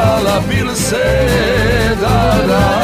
poljubiti dala, bil se dala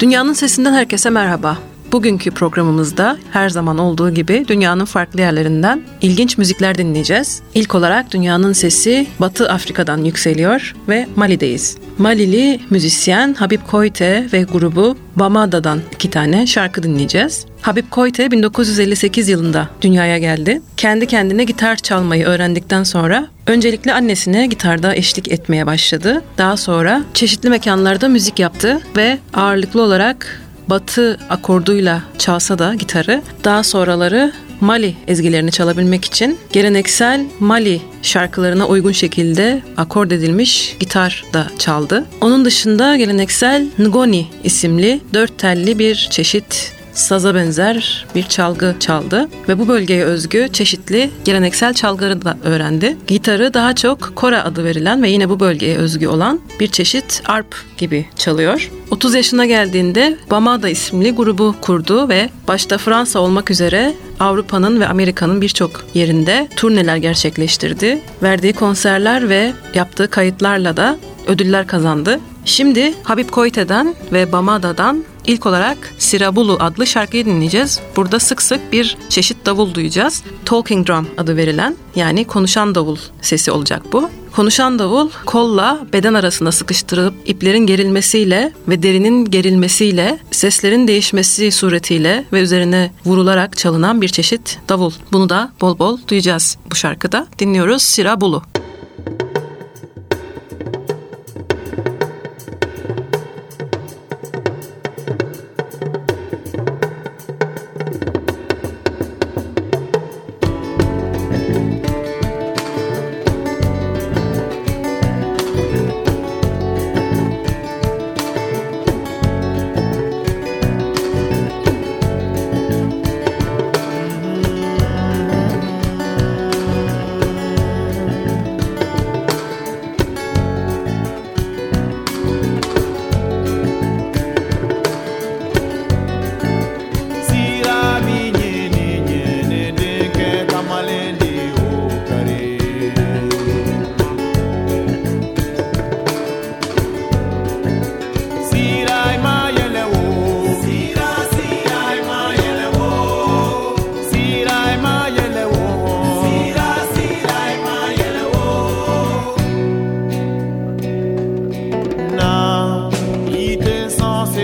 Dünyanın Sesinden herkese merhaba. Bugünkü programımızda her zaman olduğu gibi dünyanın farklı yerlerinden ilginç müzikler dinleyeceğiz. İlk olarak dünyanın sesi Batı Afrika'dan yükseliyor ve Mali'deyiz. Malili müzisyen Habib Koite ve grubu Bamada'dan iki tane şarkı dinleyeceğiz. Habib Koite 1958 yılında dünyaya geldi. Kendi kendine gitar çalmayı öğrendikten sonra öncelikle annesine gitarda eşlik etmeye başladı. Daha sonra çeşitli mekanlarda müzik yaptı ve ağırlıklı olarak batı akorduyla çalsa da gitarı daha sonraları Mali ezgilerini çalabilmek için geleneksel Mali şarkılarına uygun şekilde akord edilmiş gitar da çaldı. Onun dışında geleneksel Ngoni isimli dört telli bir çeşit saza benzer bir çalgı çaldı ve bu bölgeye özgü çeşitli geleneksel çalgıları da öğrendi. Gitarı daha çok kora adı verilen ve yine bu bölgeye özgü olan bir çeşit arp gibi çalıyor. 30 yaşına geldiğinde Bamada isimli grubu kurdu ve başta Fransa olmak üzere Avrupa'nın ve Amerika'nın birçok yerinde turneler gerçekleştirdi. Verdiği konserler ve yaptığı kayıtlarla da ödüller kazandı. Şimdi Habib Koite'den ve Bamada'dan ilk olarak Sirabulu adlı şarkıyı dinleyeceğiz. Burada sık sık bir çeşit davul duyacağız. Talking drum adı verilen yani konuşan davul sesi olacak bu. Konuşan davul kolla beden arasında sıkıştırılıp iplerin gerilmesiyle ve derinin gerilmesiyle seslerin değişmesi suretiyle ve üzerine vurularak çalınan bir çeşit davul. Bunu da bol bol duyacağız bu şarkıda. Dinliyoruz Sirabulu.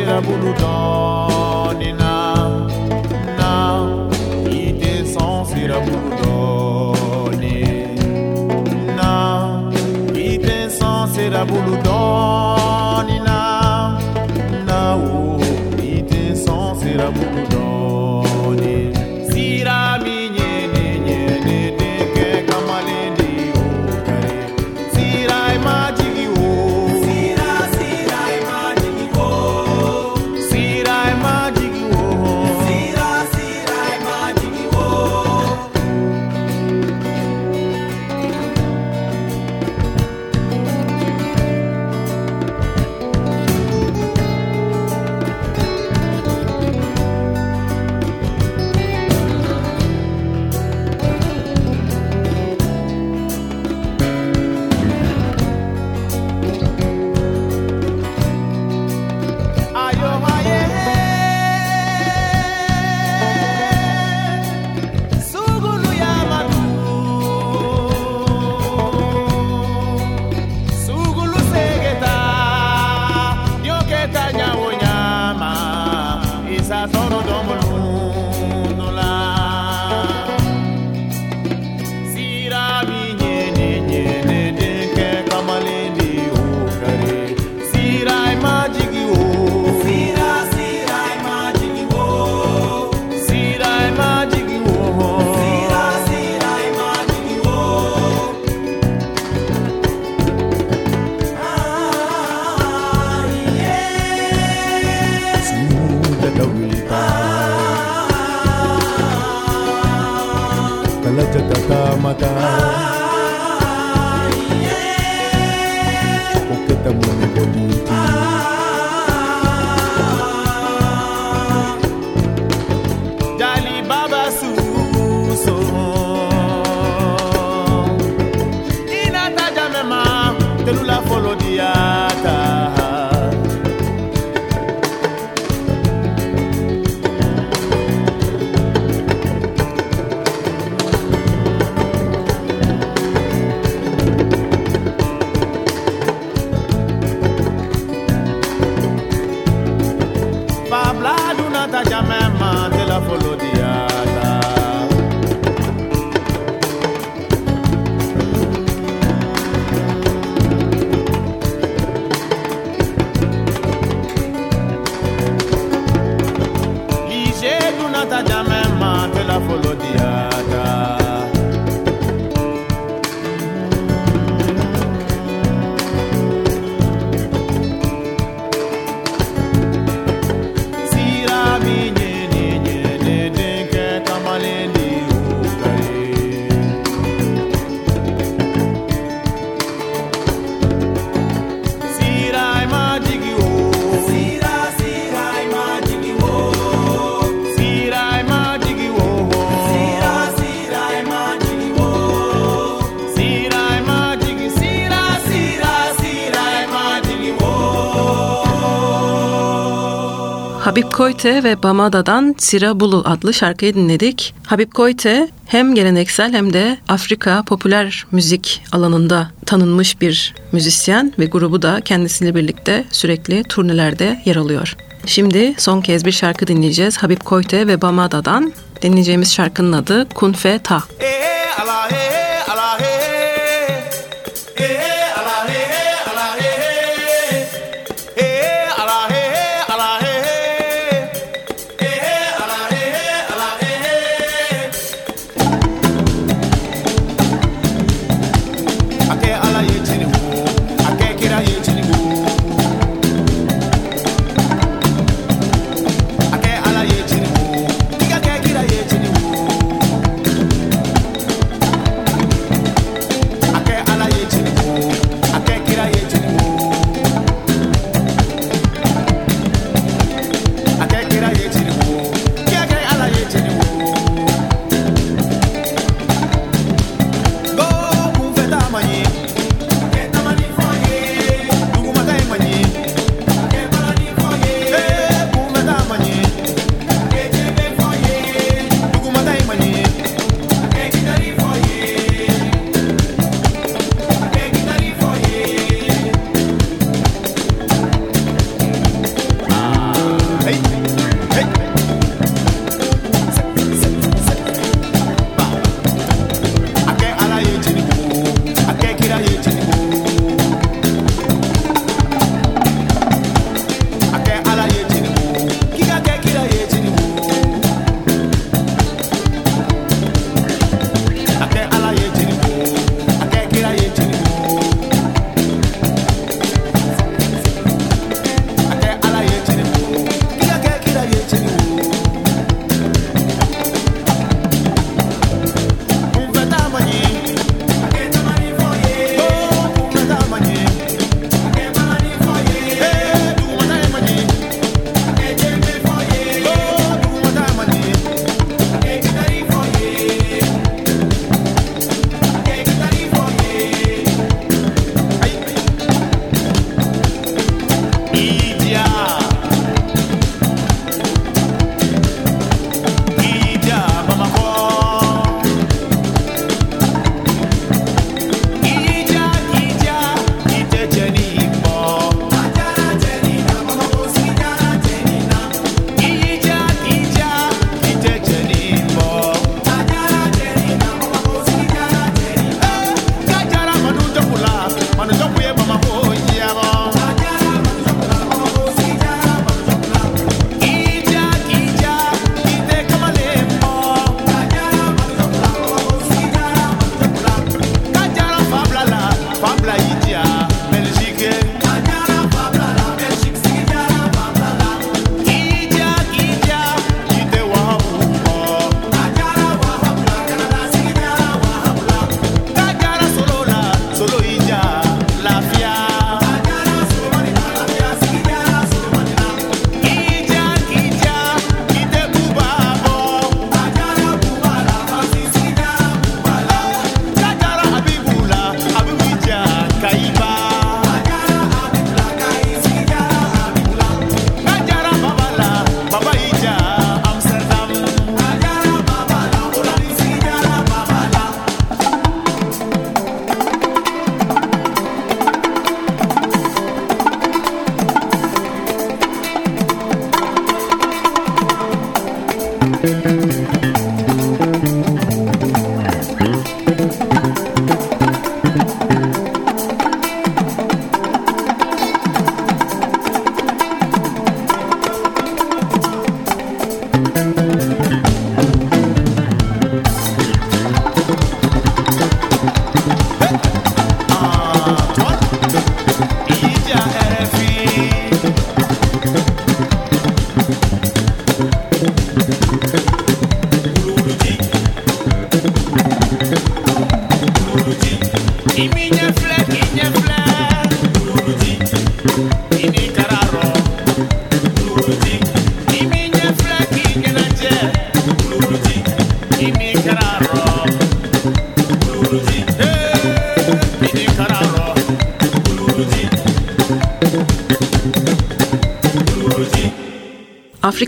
la boule dans la jatata mata. Oketa mwana koditi Koyte ve Bamada'dan Sira Bulu adlı şarkıyı dinledik. Habib Koyte hem geleneksel hem de Afrika popüler müzik alanında tanınmış bir müzisyen ve grubu da kendisiyle birlikte sürekli turnelerde yer alıyor. Şimdi son kez bir şarkı dinleyeceğiz. Habib Koyte ve Bamada'dan dinleyeceğimiz şarkının adı Kunfe Ta. Hey, Allah, hey.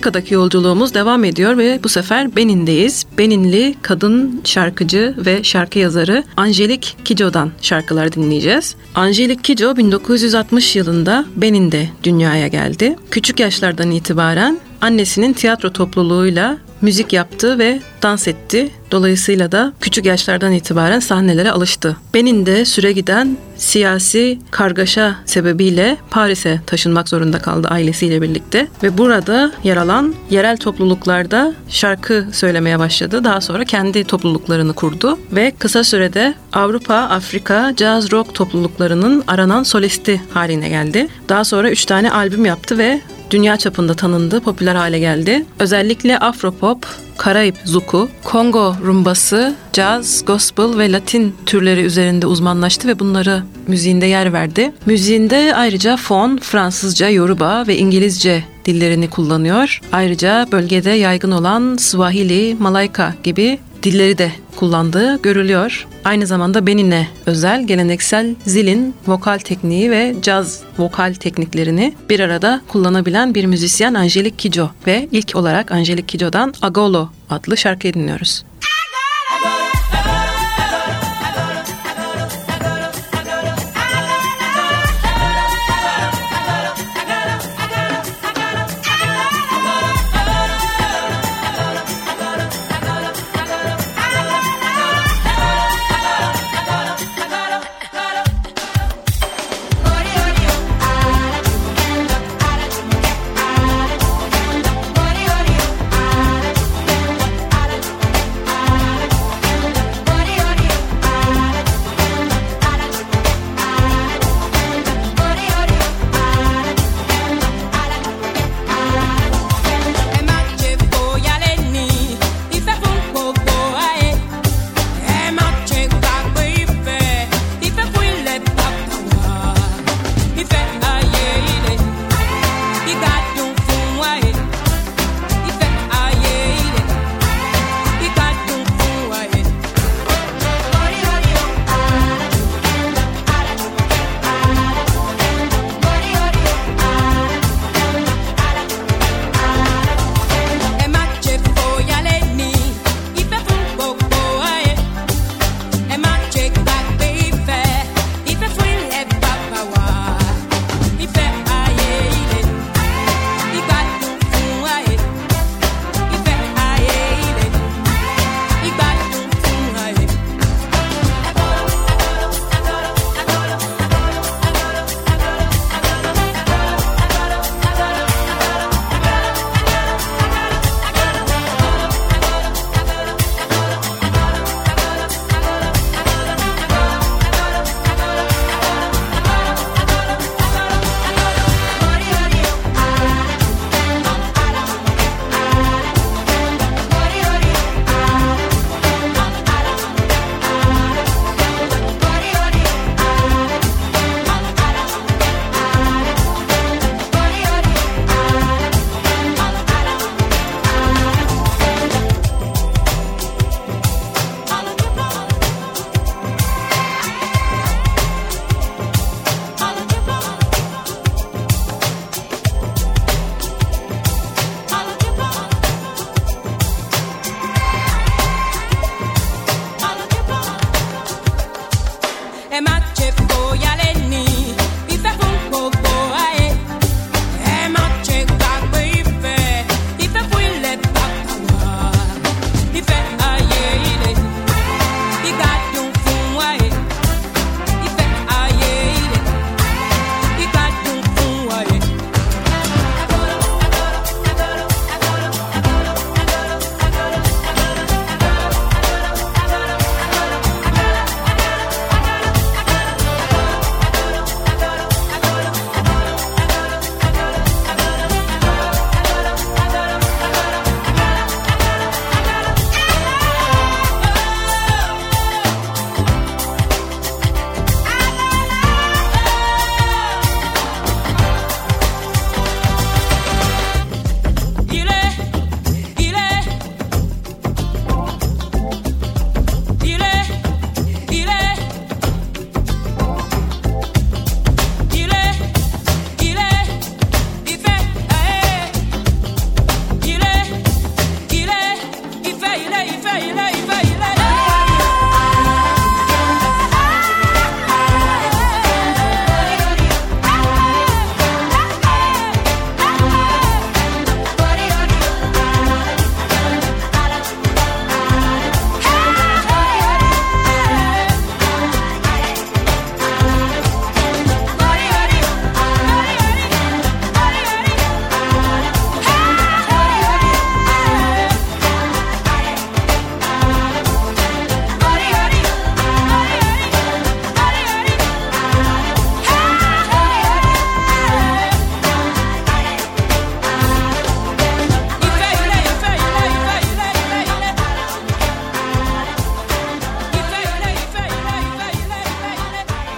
Afrika'daki yolculuğumuz devam ediyor ve bu sefer Benin'deyiz. Beninli kadın şarkıcı ve şarkı yazarı Angelik Kidjo'dan şarkılar dinleyeceğiz. Angelik Kidjo 1960 yılında Benin'de dünyaya geldi. Küçük yaşlardan itibaren annesinin tiyatro topluluğuyla müzik yaptı ve dans etti. Dolayısıyla da küçük yaşlardan itibaren sahnelere alıştı. Benin'de süre giden siyasi kargaşa sebebiyle Paris'e taşınmak zorunda kaldı ailesiyle birlikte ve burada yer alan yerel topluluklarda şarkı söylemeye başladı. Daha sonra kendi topluluklarını kurdu ve kısa sürede Avrupa, Afrika, caz rock topluluklarının aranan solisti haline geldi. Daha sonra 3 tane albüm yaptı ve dünya çapında tanındı, popüler hale geldi. Özellikle Afropop, Karayip Zuku, Kongo rumbası, caz, gospel ve Latin türleri üzerinde uzmanlaştı ve bunları müziğinde yer verdi. Müziğinde ayrıca fon, Fransızca, Yoruba ve İngilizce dillerini kullanıyor. Ayrıca bölgede yaygın olan Swahili, Malayka gibi dilleri de kullandığı görülüyor. Aynı zamanda Benin'e özel geleneksel zilin vokal tekniği ve caz vokal tekniklerini bir arada kullanabilen bir müzisyen Angelique Kidjo ve ilk olarak Angelique Kidjo'dan Agolo adlı şarkıyı dinliyoruz.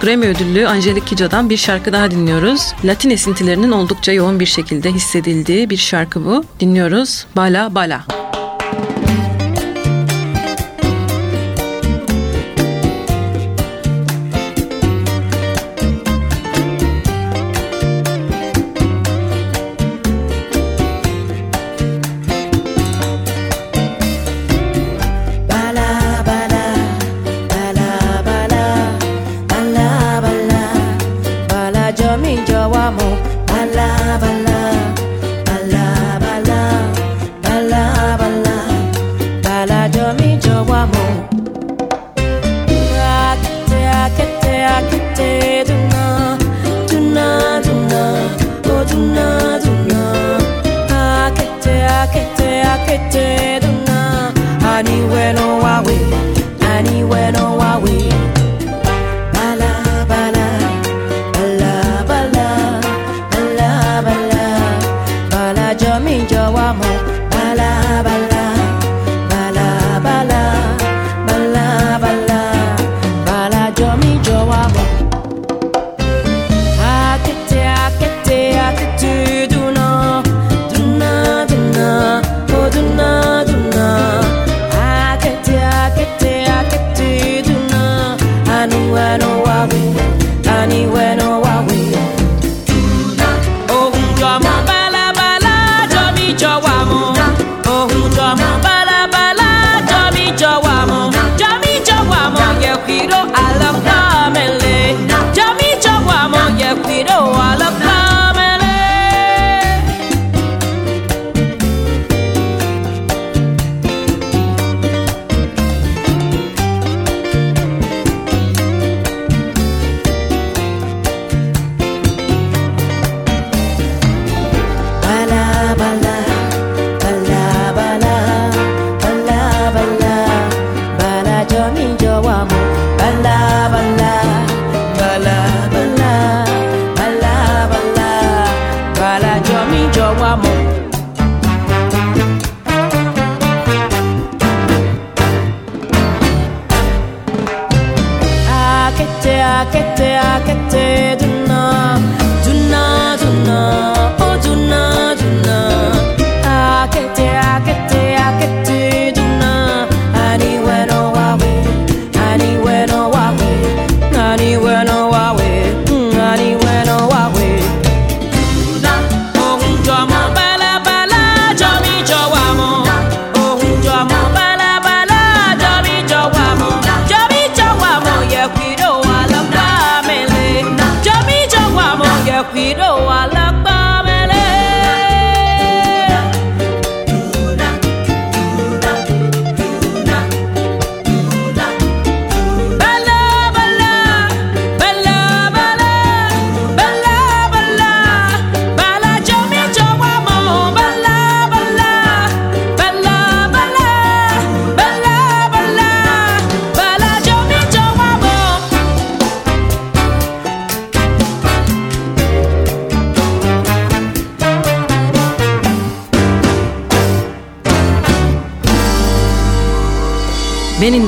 Grammy ödüllü Angelique Kidjo'dan bir şarkı daha dinliyoruz. Latin esintilerinin oldukça yoğun bir şekilde hissedildiği bir şarkı bu. Dinliyoruz Bala Bala.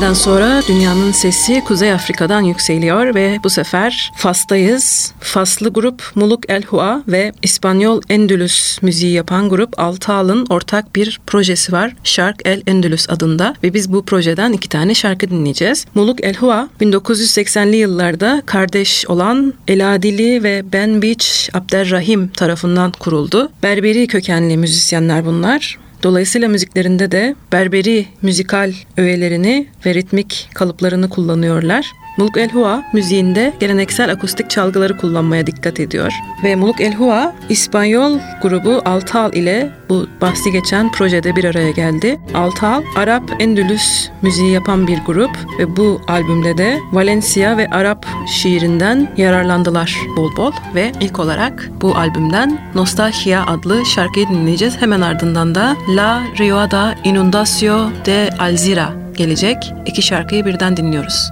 Benin'den sonra dünyanın sesi Kuzey Afrika'dan yükseliyor ve bu sefer Fas'tayız. Faslı grup Muluk El Hua ve İspanyol Endülüs müziği yapan grup Altal'ın ortak bir projesi var. Şark El Endülüs adında ve biz bu projeden iki tane şarkı dinleyeceğiz. Muluk El Hua 1980'li yıllarda kardeş olan Eladili ve Ben Beach Abderrahim tarafından kuruldu. Berberi kökenli müzisyenler bunlar. Dolayısıyla müziklerinde de berberi müzikal öğelerini ve ritmik kalıplarını kullanıyorlar. Muluk El Hua müziğinde geleneksel akustik çalgıları kullanmaya dikkat ediyor. Ve Muluk El Hua İspanyol grubu Altal ile bu bahsi geçen projede bir araya geldi. Altal, Arap Endülüs müziği yapan bir grup ve bu albümde de Valencia ve Arap şiirinden yararlandılar bol bol ve ilk olarak bu albümden Nostalgia adlı şarkıyı dinleyeceğiz. Hemen ardından da La Rioada Inundacio de Alzira gelecek. İki şarkıyı birden dinliyoruz.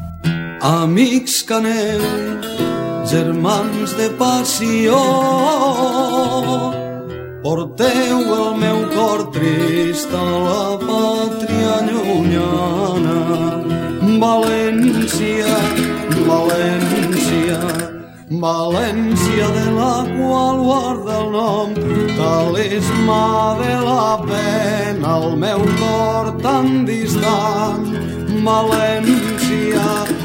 Amics que aneu, germans de passió, porteu el meu cor trist a la pàtria llunyana. València, València, València, de la qual guarda el nom, talismà de la pena, el meu cor tan distant. València, València,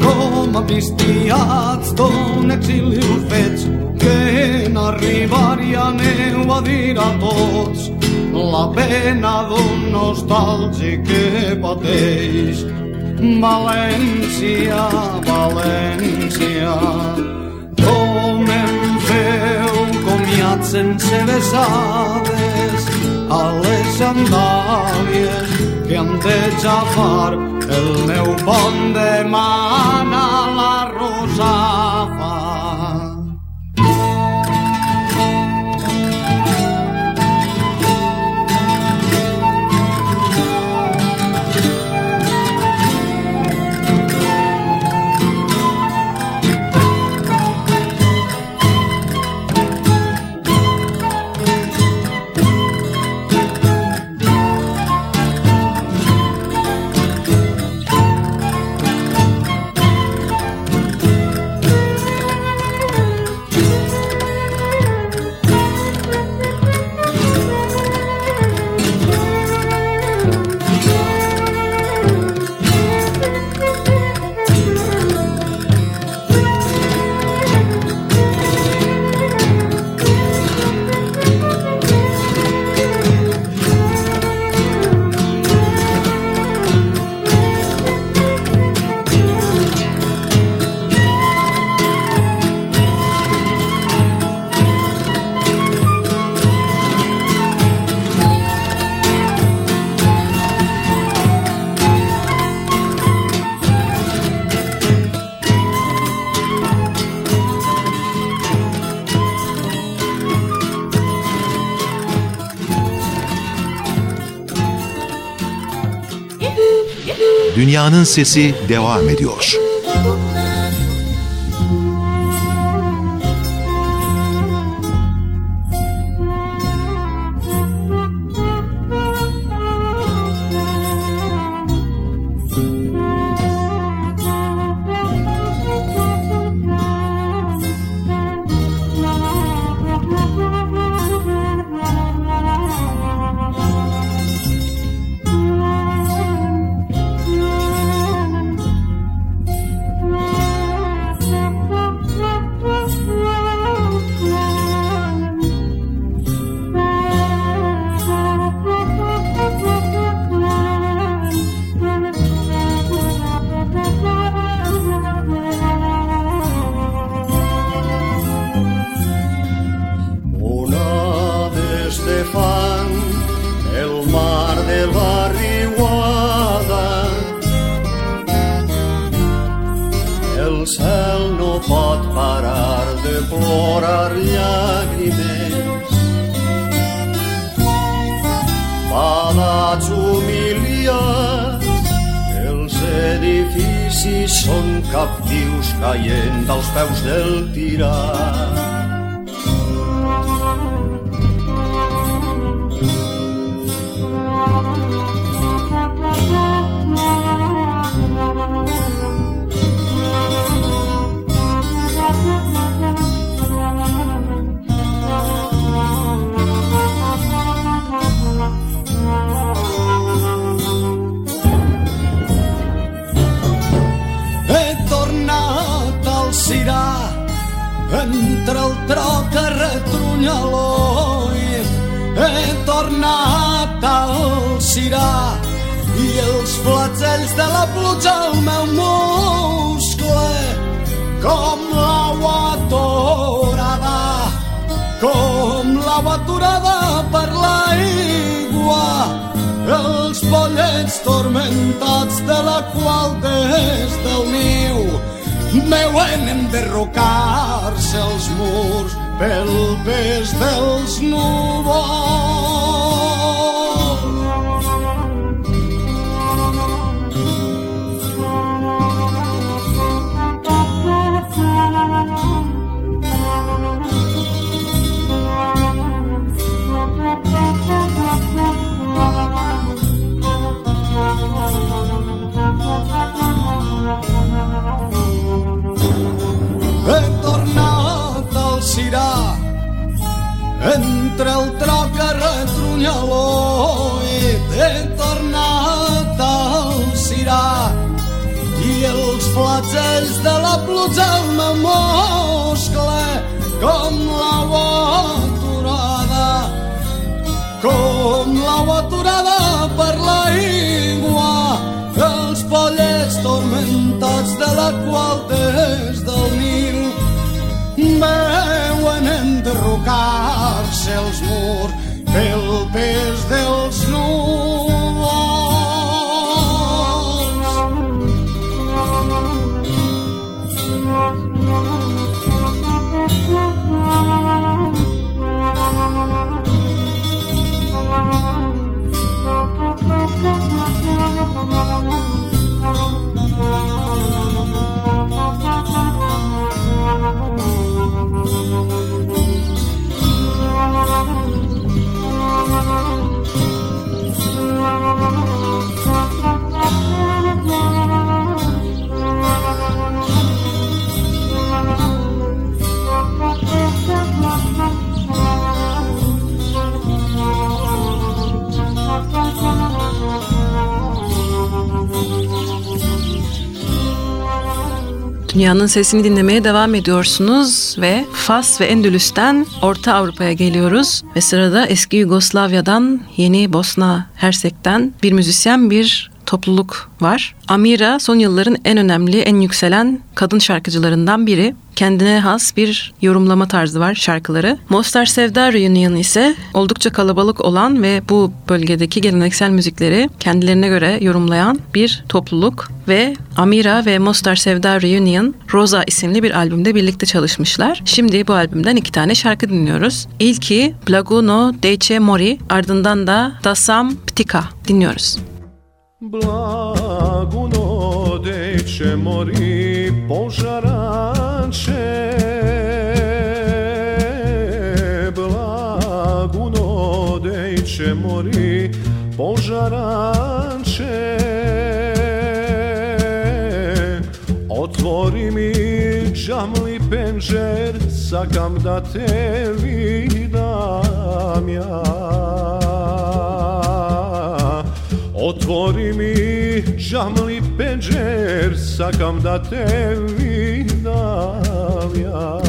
com amnistiats d'un exili us veig que en arribar i aneu a dir a tots la pena d'un nostàlgic que pateix. València, València, com em feu comiat sense besades a les sandàlies que han de xafar el meu pont de mana la rosafa. Dünyanın Sesi devam ediyor. pets tormentats de la qual des del niu veuen enderrocar-se els murs pel pes dels núvols. sirà entre el troc que retronyaló l'oi de tornat al sirà i els flatzels de la pluja el m'amoscle com la aturada com la aturada per l'aigua els pollets tormentats de la qual des del Nil Bé, veuen enderrocar-se els murs pel pes dels Dünyanın sesini dinlemeye devam ediyorsunuz ve Fas ve Endülüs'ten Orta Avrupa'ya geliyoruz. Ve sırada eski Yugoslavya'dan yeni Bosna Hersek'ten bir müzisyen bir topluluk var. Amira son yılların en önemli, en yükselen kadın şarkıcılarından biri. Kendine has bir yorumlama tarzı var şarkıları. Mostar Sevda Reunion ise oldukça kalabalık olan ve bu bölgedeki geleneksel müzikleri kendilerine göre yorumlayan bir topluluk ve Amira ve Mostar Sevda Reunion Rosa isimli bir albümde birlikte çalışmışlar. Şimdi bu albümden iki tane şarkı dinliyoruz. İlki Blaguno Dece Mori ardından da Dasam Ptika dinliyoruz. Blaguno deče mori požaranče. Blaguno deče mori požaranče. Otvori mi džamli penžer sakam da te vidam ja Otvori mi žamli penđer, sakam da te vidam ja.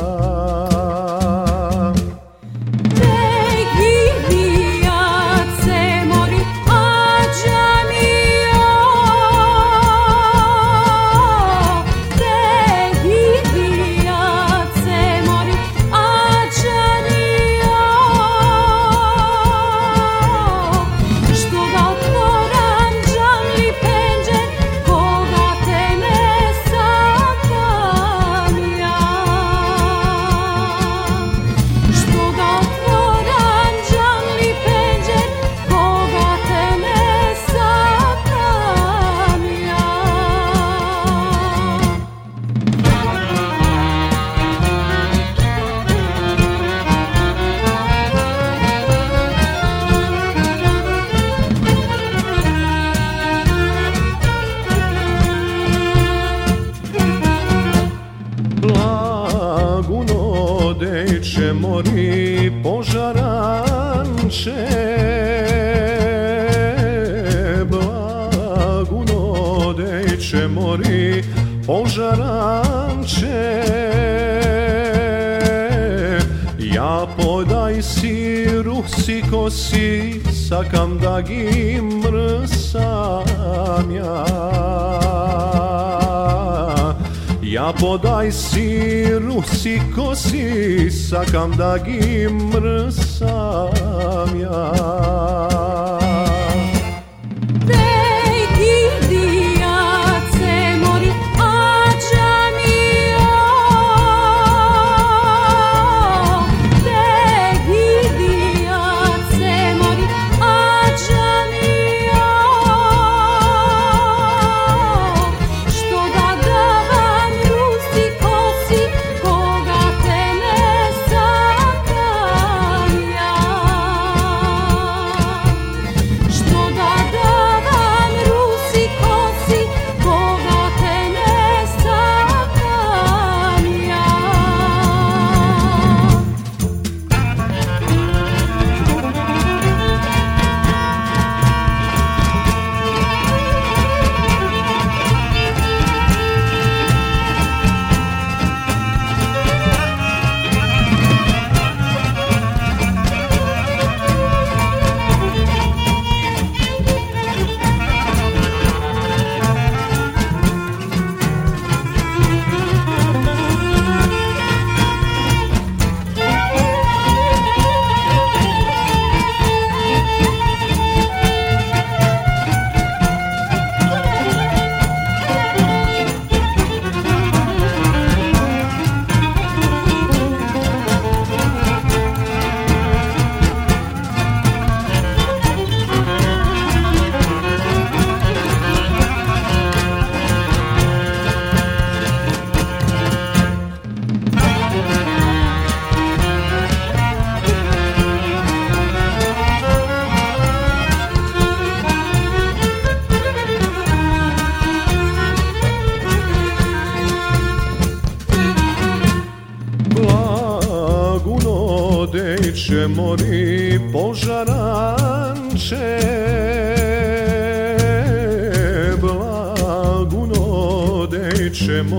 Sakam da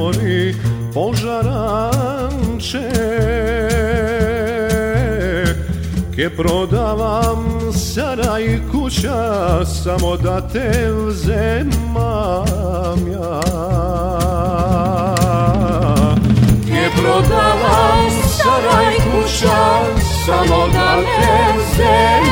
mori požaranče. Ke prodavam saraj kuća Samo da te vzemam ja. Ke prodavam saraj kuća Samo da te vzemam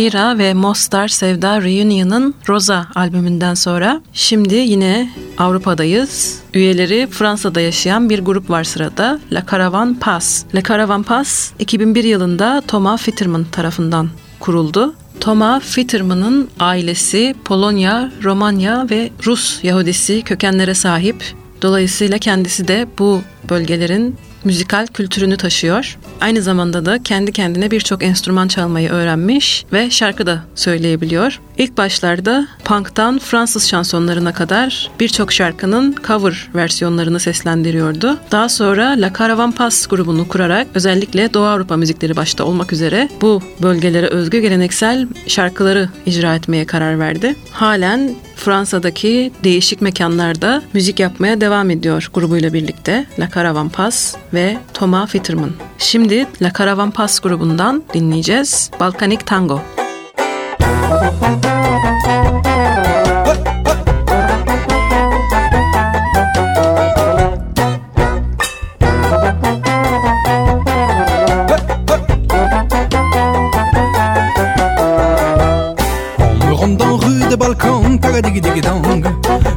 Amira ve Mostar Sevda Reunion'ın Rosa albümünden sonra şimdi yine Avrupa'dayız. Üyeleri Fransa'da yaşayan bir grup var sırada. La Caravan Pass. La Caravan Pass 2001 yılında Thomas Fitterman tarafından kuruldu. Thomas Fitterman'ın ailesi Polonya, Romanya ve Rus Yahudisi kökenlere sahip. Dolayısıyla kendisi de bu bölgelerin müzikal kültürünü taşıyor. Aynı zamanda da kendi kendine birçok enstrüman çalmayı öğrenmiş ve şarkı da söyleyebiliyor. İlk başlarda punk'tan Fransız şansonlarına kadar birçok şarkının cover versiyonlarını seslendiriyordu. Daha sonra La Caravan Pass grubunu kurarak özellikle Doğu Avrupa müzikleri başta olmak üzere bu bölgelere özgü geleneksel şarkıları icra etmeye karar verdi. Halen Fransa'daki değişik mekanlarda müzik yapmaya devam ediyor grubuyla birlikte La Caravan Pass ve Thomas Fitterman. Şimdi La Caravan Pass grubundan dinleyeceğiz Balkanik Tango.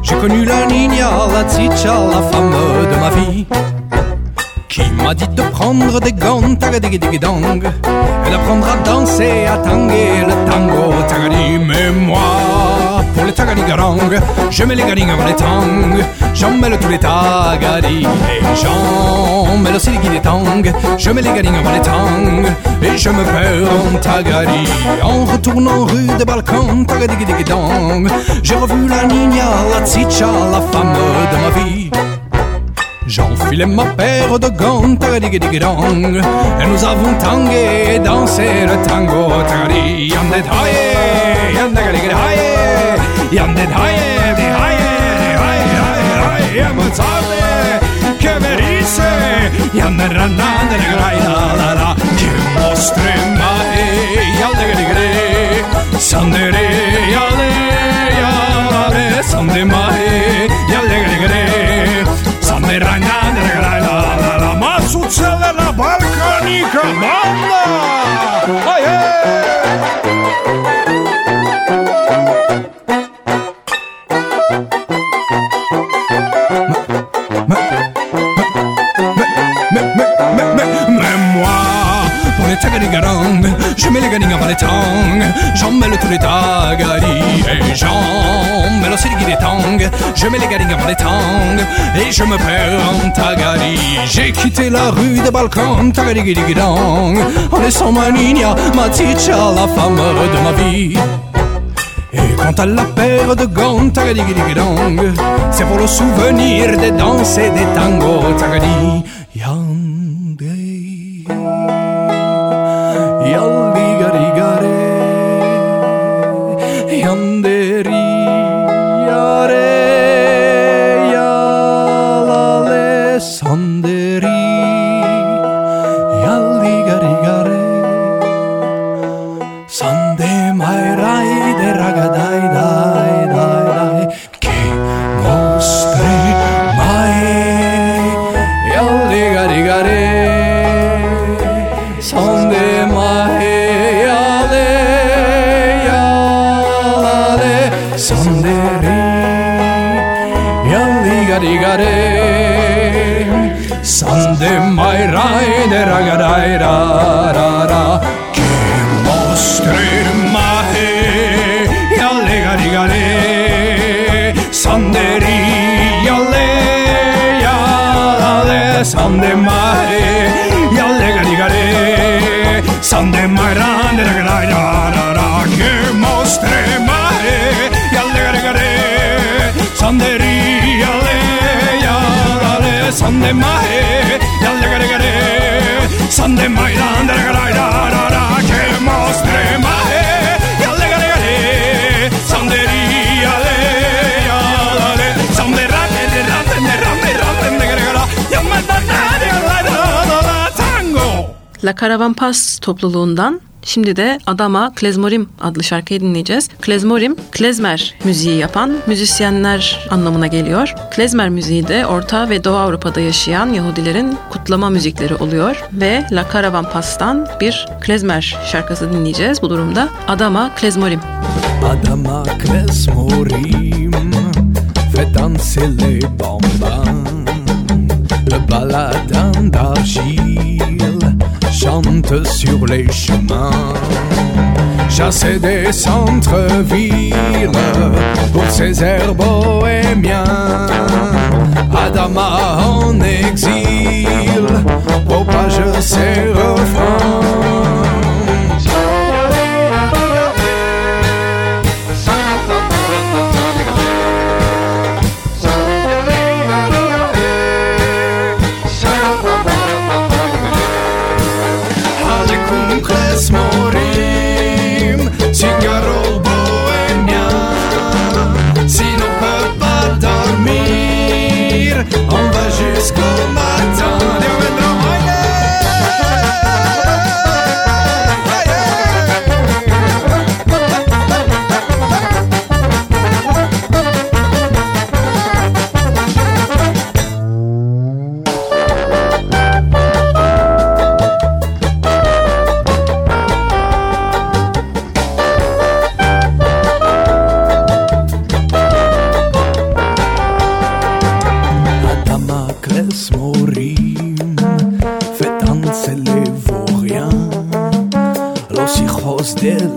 J'ai connu la Nina, la Tzicha, la femme de ma vie Qui m'a dit de prendre des gants, tagadigidang Et d'apprendre à danser, à tanguer le tango, tagadi Mais moi, pour les tagadigarang, je mets les garing avant les tangs J'en mêle tous les tagadis Et j'en mêle aussi les tangs Je mets les garing avant les tangs Et je me perds en tagadi En retournant rue des Balkans, tagadigidang J'ai revu la Nina, la Tzicha, la femme de ma vie J'enfilais ma paire de gants, tagadigidang Et nous avons tangué et dansé le tango, tagadi Yandet haye, yandagadigi haye Yandet haye, di haye, di haye, haye, haye Yamutzale, que verise Yandarananda, la la la. Que mostre mae, yandagadigi Sandere, yale, yale Sande mae, yandagadigi Sande rana, la la la la je mets les gagnings avant les tangs, j'en mêle tous les tagadis, et j'en mêle aussi les tangs, je mets les gagnings avant les tangs, et je me perds en tagadi. J'ai quitté la rue des Balkans, tagadigidigidang, en laissant ma nina, ma ticha, la femme de ma vie. Et quant à la paire de gants, tagadigidigidang, c'est pour le souvenir des danses et des tangos, tagadi. La Caravan Pass topluluğundan Şimdi de Adama Klezmorim adlı şarkıyı dinleyeceğiz. Klezmorim, klezmer müziği yapan müzisyenler anlamına geliyor. Klezmer müziği de Orta ve Doğu Avrupa'da yaşayan Yahudilerin kutlama müzikleri oluyor ve La Caravan Pass'tan bir klezmer şarkısı dinleyeceğiz bu durumda. Adama Klezmorim. Adama Klezmorim bambins Le baladin d'argile chante sur les chemins. Chasser des centres-villes pour ses airs bohémiens. Adama en exil propage ses refrains.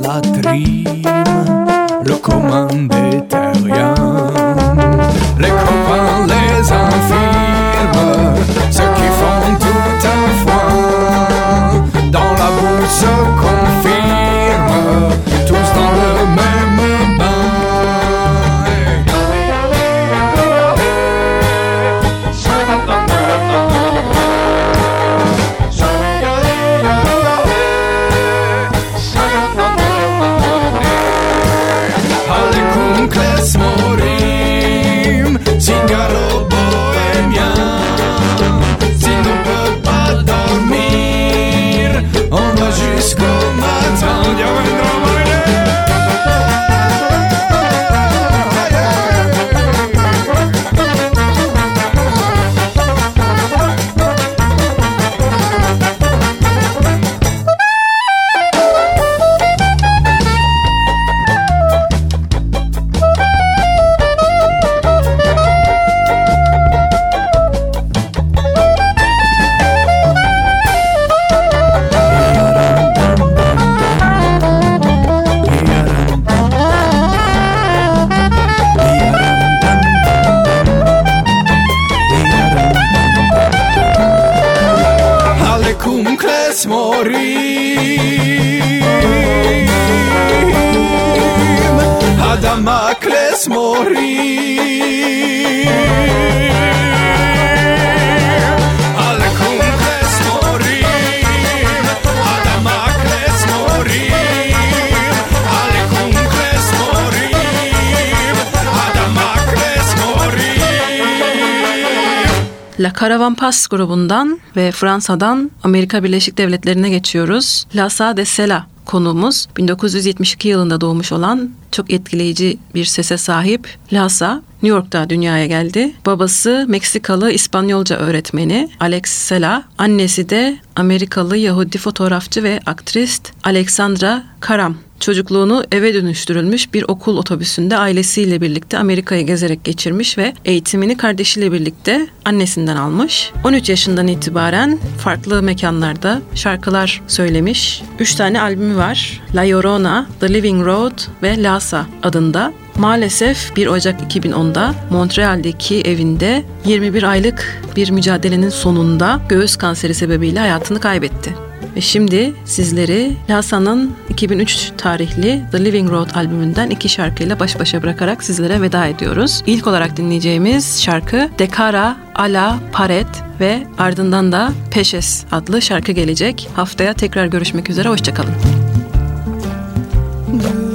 Latrī. Caravan Pass grubundan ve Fransa'dan Amerika Birleşik Devletleri'ne geçiyoruz. La de Sela konuğumuz 1972 yılında doğmuş olan çok etkileyici bir sese sahip Lhasa New York'ta dünyaya geldi. Babası Meksikalı İspanyolca öğretmeni Alex Sela, annesi de Amerikalı Yahudi fotoğrafçı ve aktrist Alexandra Karam. Çocukluğunu eve dönüştürülmüş bir okul otobüsünde ailesiyle birlikte Amerika'yı gezerek geçirmiş ve eğitimini kardeşiyle birlikte annesinden almış. 13 yaşından itibaren farklı mekanlarda şarkılar söylemiş. 3 tane albümü var. La Llorona, The Living Road ve Lhasa adında. Maalesef 1 Ocak 2010'da Montreal'deki evinde 21 aylık bir mücadelenin sonunda göğüs kanseri sebebiyle hayatını kaybetti. Ve şimdi sizleri Lasa'nın 2003 tarihli The Living Road albümünden iki şarkıyla baş başa bırakarak sizlere veda ediyoruz. İlk olarak dinleyeceğimiz şarkı Dekara Ala Paret ve ardından da Peşes adlı şarkı gelecek. Haftaya tekrar görüşmek üzere, hoşçakalın. apaga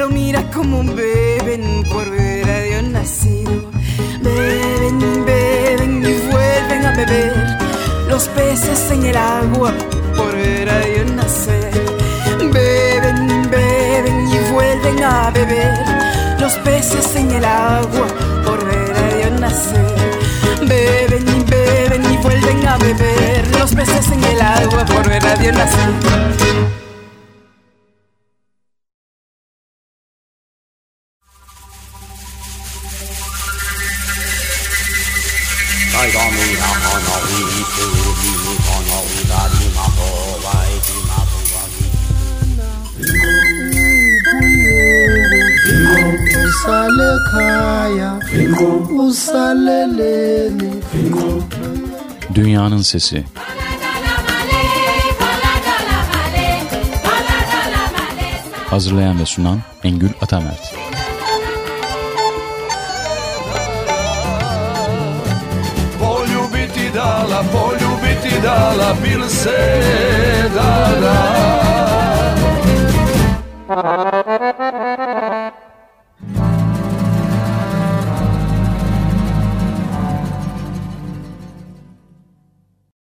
Pero mira cómo beben por ver a Dios nacido. Beben, beben y vuelven a beber los peces en el agua por ver a Dios nacer. Beben, beben y vuelven a beber los peces en el agua por ver a Dios nacer. Beben, beben y vuelven a beber los peces en el agua por ver a Dios nacer. Dünyanın Sesi. Hazırlayan ve sunan Engül Atamert. Poljubiti dala, poljubiti dala,